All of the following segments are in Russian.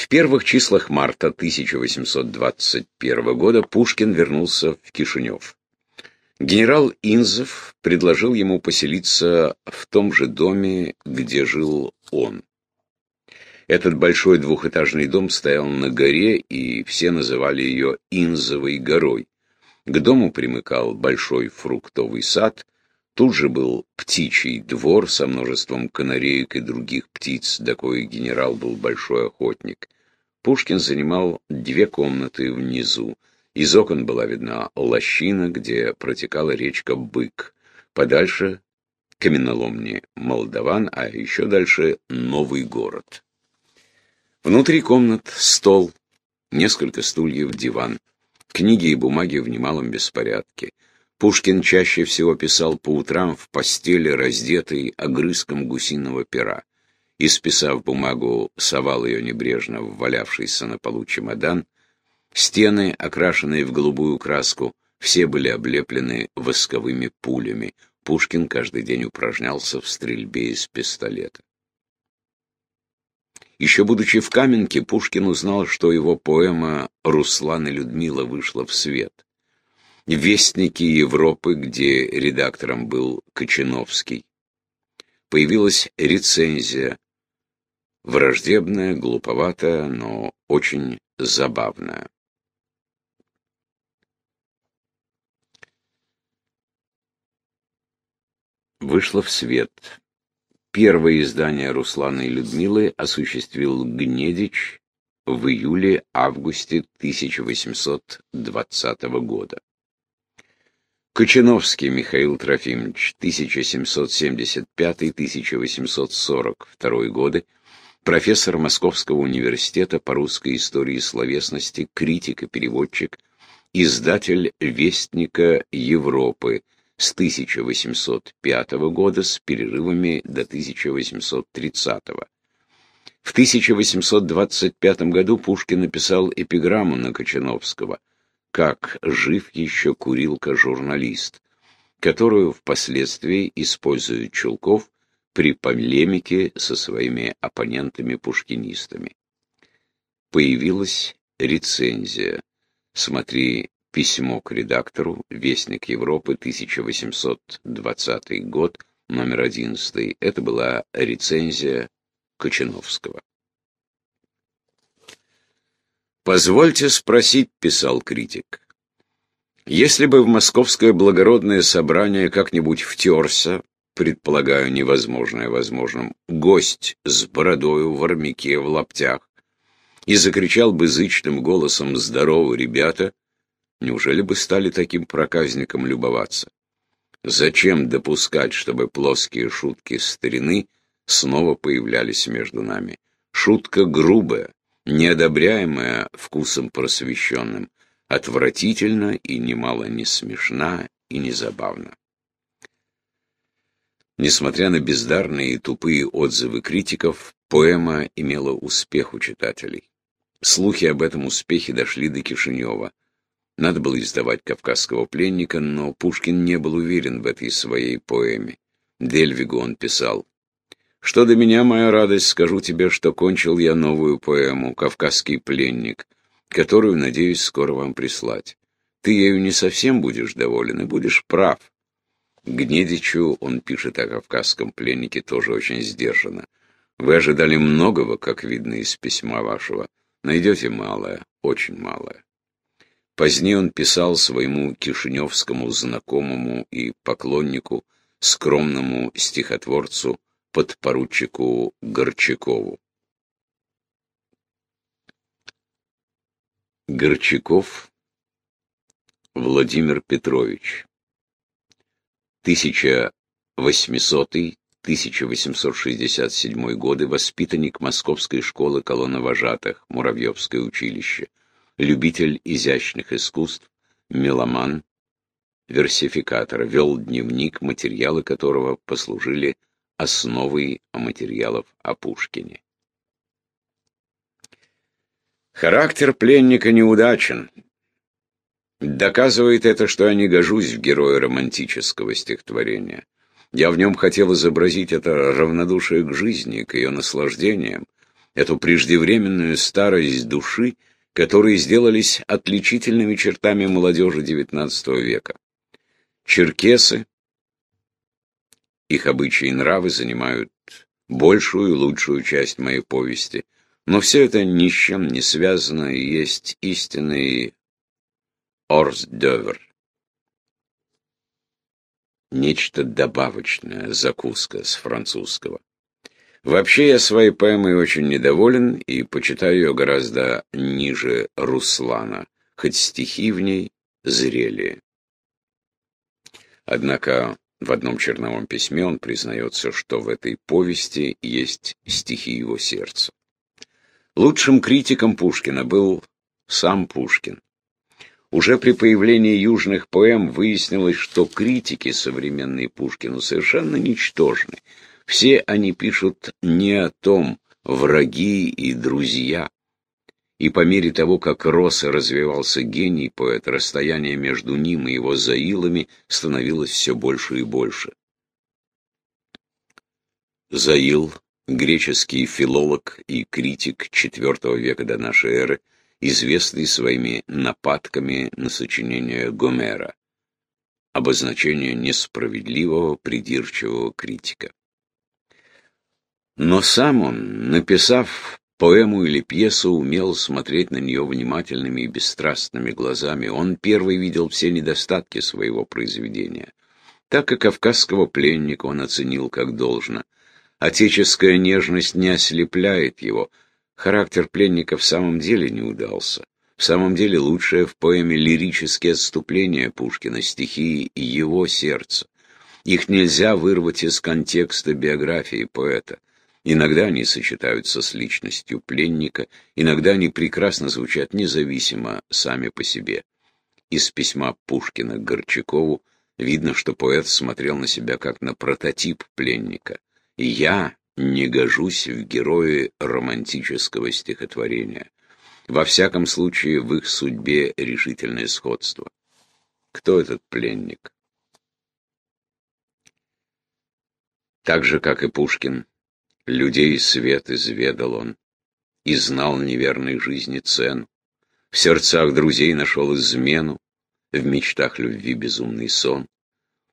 В первых числах марта 1821 года Пушкин вернулся в Кишинев. Генерал Инзов предложил ему поселиться в том же доме, где жил он. Этот большой двухэтажный дом стоял на горе, и все называли ее Инзовой горой. К дому примыкал большой фруктовый сад, тут же был птичий двор со множеством канареек и других птиц, до коих генерал был большой охотник. Пушкин занимал две комнаты внизу. Из окон была видна лощина, где протекала речка Бык. Подальше — каменоломни Молдаван, а еще дальше — Новый город. Внутри комнат стол, несколько стульев, диван. Книги и бумаги в немалом беспорядке. Пушкин чаще всего писал по утрам в постели, раздетый огрызком гусиного пера. Исписав бумагу, совал ее небрежно в валявшийся на полу чемодан — Стены, окрашенные в голубую краску, все были облеплены восковыми пулями. Пушкин каждый день упражнялся в стрельбе из пистолета. Еще будучи в Каменке, Пушкин узнал, что его поэма «Руслан и Людмила» вышла в свет. В «Вестнике Европы», где редактором был Кочиновский, появилась рецензия, враждебная, глуповатая, но очень забавная. вышло в свет. Первое издание Руслана и Людмилы осуществил Гнедич в июле-августе 1820 года. Кочиновский Михаил Трофимович, 1775-1842 годы, профессор Московского университета по русской истории и словесности, критик и переводчик, издатель Вестника Европы, с 1805 года с перерывами до 1830. В 1825 году Пушкин написал эпиграмму на Кочановского «Как жив еще курилка-журналист», которую впоследствии использует Чулков при полемике со своими оппонентами-пушкинистами. Появилась рецензия. Смотри Письмо к редактору, Вестник Европы, 1820 год, номер 11. Это была рецензия Кочановского. «Позвольте спросить», — писал критик, — «если бы в московское благородное собрание как-нибудь втерся, предполагаю невозможное возможным, гость с бородою в армяке в лаптях, и закричал бы зычным голосом «Здорово, ребята!», Неужели бы стали таким проказником любоваться? Зачем допускать, чтобы плоские шутки старины снова появлялись между нами? Шутка грубая, неодобряемая вкусом просвещенным, отвратительна и немало не смешна и не забавна. Несмотря на бездарные и тупые отзывы критиков, поэма имела успех у читателей. Слухи об этом успехе дошли до Кишинева. Надо было издавать «Кавказского пленника», но Пушкин не был уверен в этой своей поэме. Дельвигу он писал «Что до меня, моя радость, скажу тебе, что кончил я новую поэму «Кавказский пленник», которую, надеюсь, скоро вам прислать. Ты ею не совсем будешь доволен и будешь прав». Гнедичу он пишет о кавказском пленнике тоже очень сдержанно. Вы ожидали многого, как видно из письма вашего. Найдете малое, очень малое. Позднее он писал своему кишиневскому знакомому и поклоннику, скромному стихотворцу, подпоручику Горчакову. Горчаков Владимир Петрович. 1800-1867 годы, воспитанник Московской школы колонновожатых, Муравьевское училище, любитель изящных искусств, меломан, версификатор, вел дневник, материалы которого послужили основой материалов о Пушкине. Характер пленника неудачен. Доказывает это, что я не гожусь в героя романтического стихотворения. Я в нем хотел изобразить это равнодушие к жизни, к ее наслаждениям, эту преждевременную старость души, которые сделались отличительными чертами молодежи XIX века. Черкесы, их обычаи и нравы занимают большую и лучшую часть моей повести, но все это ни с чем не связано и есть истинный орсдевер. Нечто добавочное, закуска с французского. Вообще я своей поэмой очень недоволен и почитаю ее гораздо ниже Руслана, хоть стихи в ней зрелее. Однако в одном черновом письме он признается, что в этой повести есть стихи его сердца. Лучшим критиком Пушкина был сам Пушкин. Уже при появлении южных поэм выяснилось, что критики современные Пушкину совершенно ничтожны. Все они пишут не о том, враги и друзья. И по мере того, как рос и развивался гений поэта, расстояние между ним и его заилами становилось все больше и больше. Заил, греческий филолог и критик IV века до нашей эры, известный своими нападками на сочинение Гомера, обозначение несправедливого придирчивого критика. Но сам он, написав поэму или пьесу, умел смотреть на нее внимательными и бесстрастными глазами. Он первый видел все недостатки своего произведения. Так и кавказского пленника он оценил как должно. Отеческая нежность не ослепляет его. Характер пленника в самом деле не удался. В самом деле лучшее в поэме лирические отступления Пушкина, стихи его сердца. Их нельзя вырвать из контекста биографии поэта. Иногда они сочетаются с личностью пленника, иногда они прекрасно звучат независимо сами по себе. Из письма Пушкина к Горчакову видно, что поэт смотрел на себя как на прототип пленника. «Я не гожусь в герои романтического стихотворения. Во всяком случае, в их судьбе решительное сходство. Кто этот пленник? Так же, как и Пушкин, Людей свет изведал он, и знал неверной жизни цену. В сердцах друзей нашел измену, в мечтах любви безумный сон.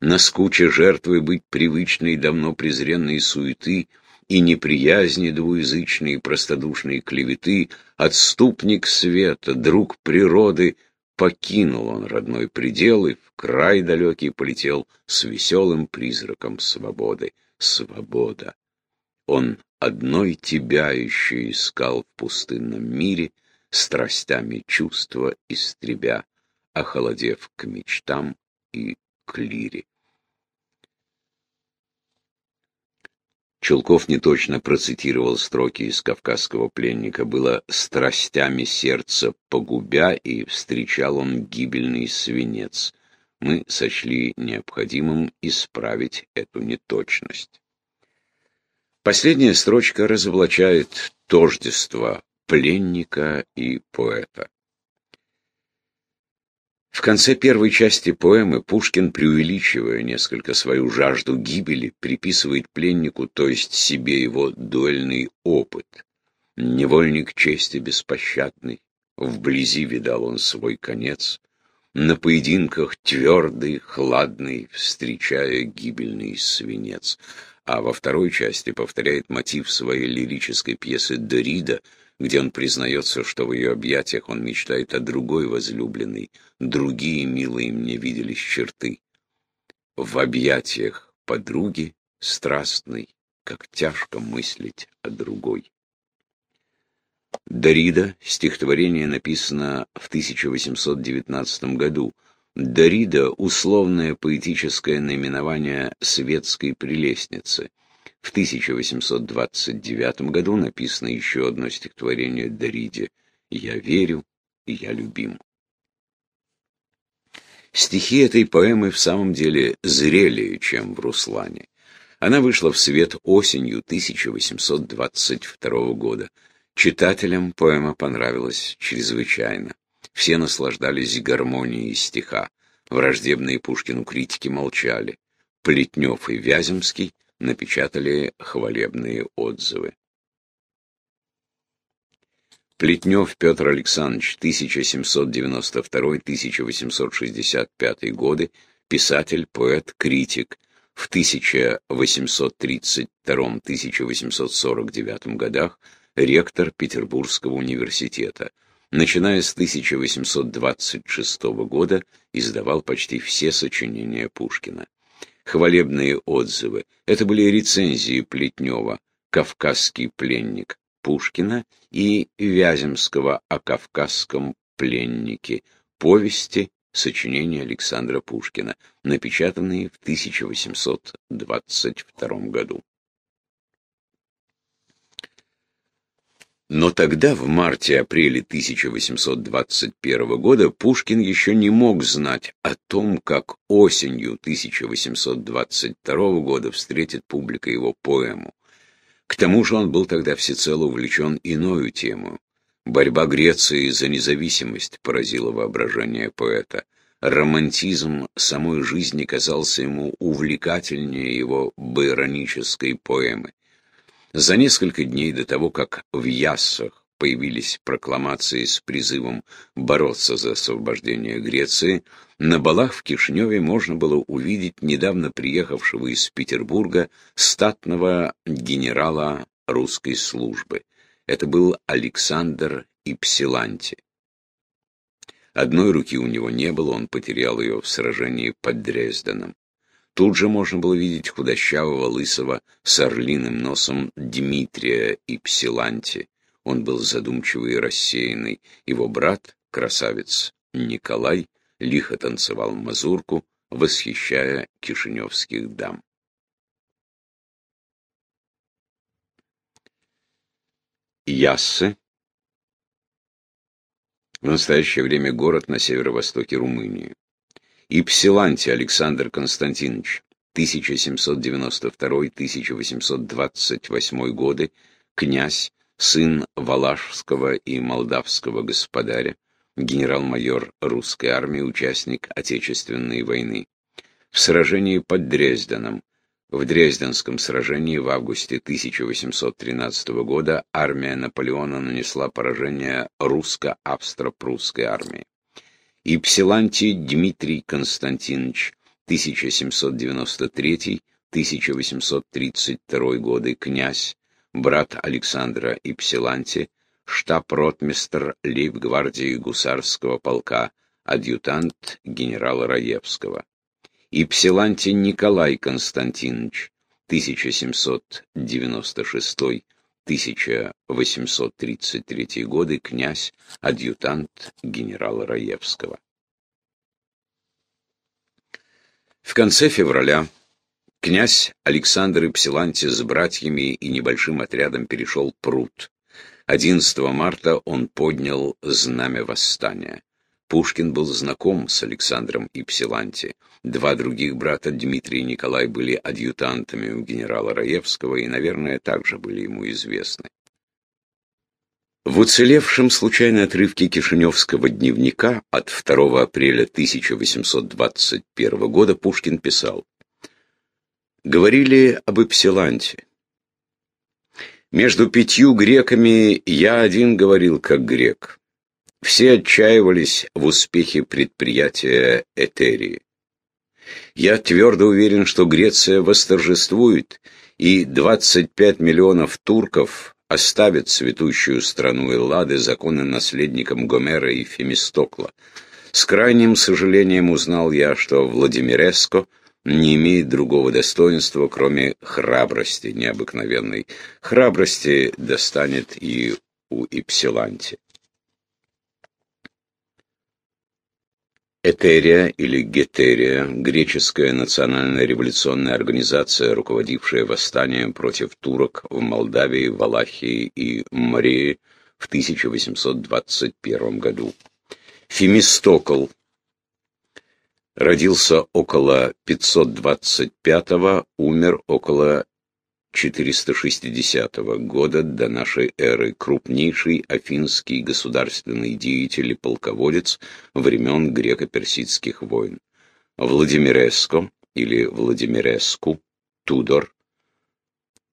На скуче жертвы быть привычной, давно презренной суеты и неприязни двуязычной, простодушной клеветы, отступник света, друг природы, покинул он родной предел и в край далекий полетел с веселым призраком свободы. Свобода! Он одной тебя еще искал в пустынном мире, страстями чувства истребя, охолодев к мечтам и к лире. Чулков неточно процитировал строки из «Кавказского пленника». Было «страстями сердца погубя, и встречал он гибельный свинец». Мы сочли необходимым исправить эту неточность. Последняя строчка разоблачает тождество пленника и поэта. В конце первой части поэмы Пушкин, преувеличивая несколько свою жажду гибели, приписывает пленнику, то есть себе его дуэльный опыт. Невольник чести беспощадный, вблизи видал он свой конец, на поединках твердый, хладный, встречая гибельный свинец а во второй части повторяет мотив своей лирической пьесы «Дорида», где он признается, что в ее объятиях он мечтает о другой возлюбленной, другие милые мне виделись черты. В объятиях подруги страстной, как тяжко мыслить о другой. Дорида, стихотворение написано в 1819 году, Дорида — условное поэтическое наименование светской прелестницы. В 1829 году написано еще одно стихотворение Дориде «Я верю, я любим». Стихи этой поэмы в самом деле зрелее, чем в Руслане. Она вышла в свет осенью 1822 года. Читателям поэма понравилась чрезвычайно. Все наслаждались гармонией стиха. Враждебные Пушкину критики молчали. Плетнев и Вяземский напечатали хвалебные отзывы. Плетнев Петр Александрович, 1792-1865 годы, писатель, поэт, критик. В 1832-1849 годах ректор Петербургского университета. Начиная с 1826 года издавал почти все сочинения Пушкина. Хвалебные отзывы – это были рецензии Плетнева «Кавказский пленник» Пушкина и Вяземского о кавказском пленнике, повести, сочинения Александра Пушкина, напечатанные в 1822 году. Но тогда, в марте-апреле 1821 года, Пушкин еще не мог знать о том, как осенью 1822 года встретит публика его поэму. К тому же он был тогда всецело увлечен иною тему. Борьба Греции за независимость поразила воображение поэта. Романтизм самой жизни казался ему увлекательнее его байронической поэмы. За несколько дней до того, как в Яссах появились прокламации с призывом бороться за освобождение Греции, на балах в Кишиневе можно было увидеть недавно приехавшего из Петербурга статного генерала русской службы. Это был Александр Ипсиланти. Одной руки у него не было, он потерял ее в сражении под Дрезденом. Тут же можно было видеть худощавого, лысого, с орлиным носом Дмитрия и Псиланти. Он был задумчивый и рассеянный. Его брат, красавец Николай, лихо танцевал мазурку, восхищая кишиневских дам. Яссы в настоящее время город на северо-востоке Румынии. Ипсиланти Александр Константинович, 1792-1828 годы, князь, сын Валашского и Молдавского господаря, генерал-майор русской армии, участник Отечественной войны. В сражении под Дрезденом, в Дрезденском сражении в августе 1813 года армия Наполеона нанесла поражение русско-австро-прусской армии. Ипсилантий Дмитрий Константинович, 1793-1832 годы, князь, брат Александра Ипсиланти, штаб-ротмистр лейб-гвардии гусарского полка, адъютант генерала Раевского. Ипсиланти Николай Константинович, 1796-1833 годы, князь, адъютант генерала Раевского. В конце февраля князь Александр Ипсиланти с братьями и небольшим отрядом перешел пруд. 11 марта он поднял знамя восстания. Пушкин был знаком с Александром Ипсиланти. Два других брата, Дмитрий и Николай, были адъютантами у генерала Раевского и, наверное, также были ему известны. В уцелевшем случайно отрывке Кишиневского дневника от 2 апреля 1821 года Пушкин писал «Говорили об Ипсиланте. Между пятью греками я один говорил как грек. Все отчаивались в успехе предприятия Этерии. Я твердо уверен, что Греция восторжествует, и 25 миллионов турков оставят цветущую страну Эллады законным наследником Гомера и Фемистокла. С крайним сожалением узнал я, что Владимиреско не имеет другого достоинства, кроме храбрости необыкновенной. Храбрости достанет и у Ипсиланти. Этерия или Гетерия, греческая национальная революционная организация, руководившая восстанием против турок в Молдавии, Валахии и Марии в 1821 году. Фемистокл родился около 525 умер около 460 года до нашей эры, крупнейший афинский государственный деятель и полководец времен греко-персидских войн. Владимиреско или Владимиреску, Тудор,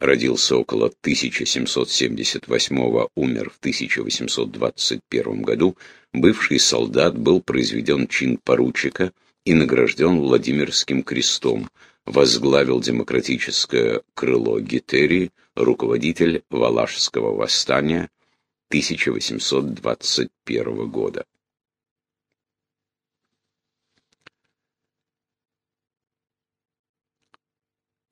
родился около 1778 умер в 1821 году, бывший солдат был произведен чин поручика и награжден Владимирским крестом, возглавил демократическое крыло Гетерии, руководитель Валашского восстания 1821 года.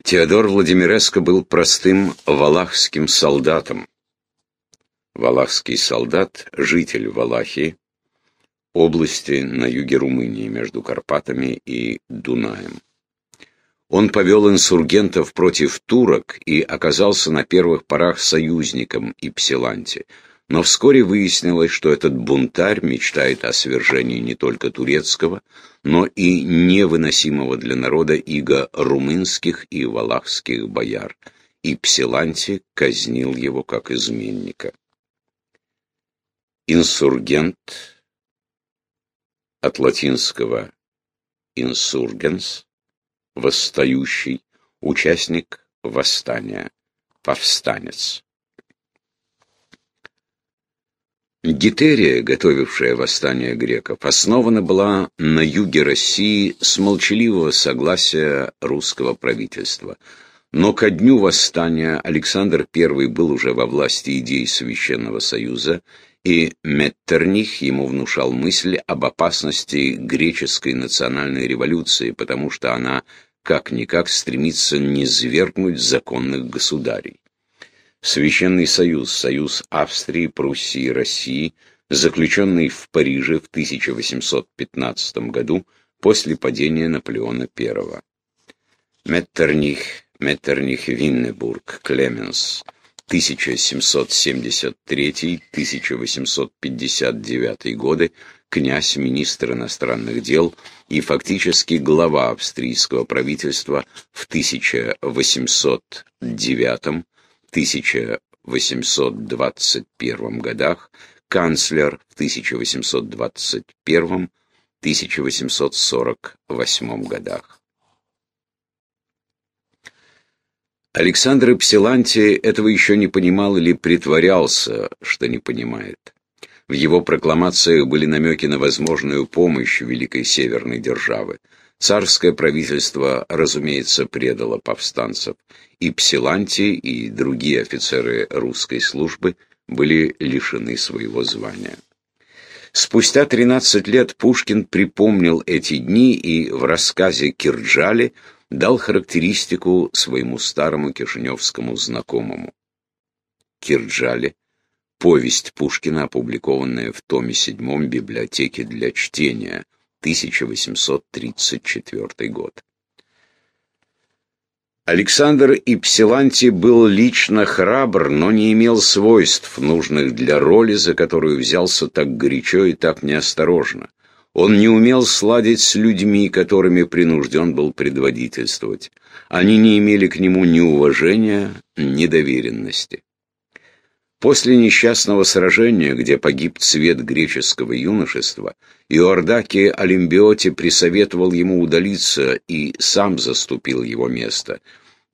Теодор Владимиреско был простым валахским солдатом. Валахский солдат – житель Валахии, области на юге Румынии между Карпатами и Дунаем. Он повел инсургентов против турок и оказался на первых порах союзником Ипсиланти, но вскоре выяснилось, что этот бунтарь мечтает о свержении не только турецкого, но и невыносимого для народа иго румынских и валахских бояр, и Псиланти казнил его как изменника. Инсургент от латинского «insurgens» — «восстающий», участник восстания, повстанец. Гетерия, готовившая восстание греков, основана была на юге России с молчаливого согласия русского правительства. Но ко дню восстания Александр I был уже во власти идей Священного Союза, и Меттерних ему внушал мысль об опасности греческой национальной революции, потому что она как-никак стремится низвергнуть законных государей. Священный союз, союз Австрии, Пруссии России, заключенный в Париже в 1815 году после падения Наполеона I. Меттерних, Меттерних-Виннебург, Клеменс, 1773-1859 годы, князь, министр иностранных дел и фактически глава австрийского правительства в 1809 1821 годах, канцлер в 1821-1848 годах. Александр Псиланти этого еще не понимал или притворялся, что не понимает. В его прокламациях были намеки на возможную помощь Великой Северной Державы. Царское правительство, разумеется, предало повстанцев, и Псиланти, и другие офицеры русской службы были лишены своего звания. Спустя 13 лет Пушкин припомнил эти дни и в рассказе «Кирджали» дал характеристику своему старому кишиневскому знакомому. Кирджали – повесть Пушкина, опубликованная в томе седьмом библиотеке для чтения – 1834 год. Александр Ипсиланти был лично храбр, но не имел свойств, нужных для роли, за которую взялся так горячо и так неосторожно. Он не умел сладить с людьми, которыми принужден был предводительствовать. Они не имели к нему ни уважения, ни доверенности. После несчастного сражения, где погиб цвет греческого юношества, Иордаки Олимбиоте присоветовал ему удалиться и сам заступил его место.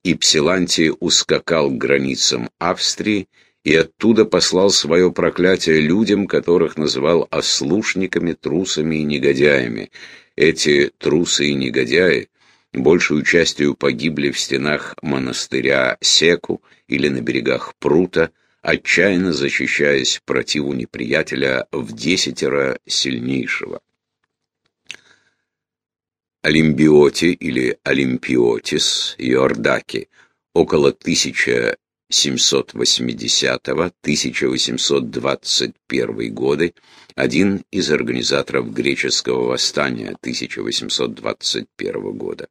И Псилантий ускакал к границам Австрии и оттуда послал свое проклятие людям, которых называл ослушниками, трусами и негодяями. Эти трусы и негодяи большую частью погибли в стенах монастыря Секу или на берегах Прута, отчаянно защищаясь противу неприятеля в десятеро сильнейшего. Олимбиоти или Олимпиотис Иордаки около 1780-1821 годы, один из организаторов греческого восстания 1821 года.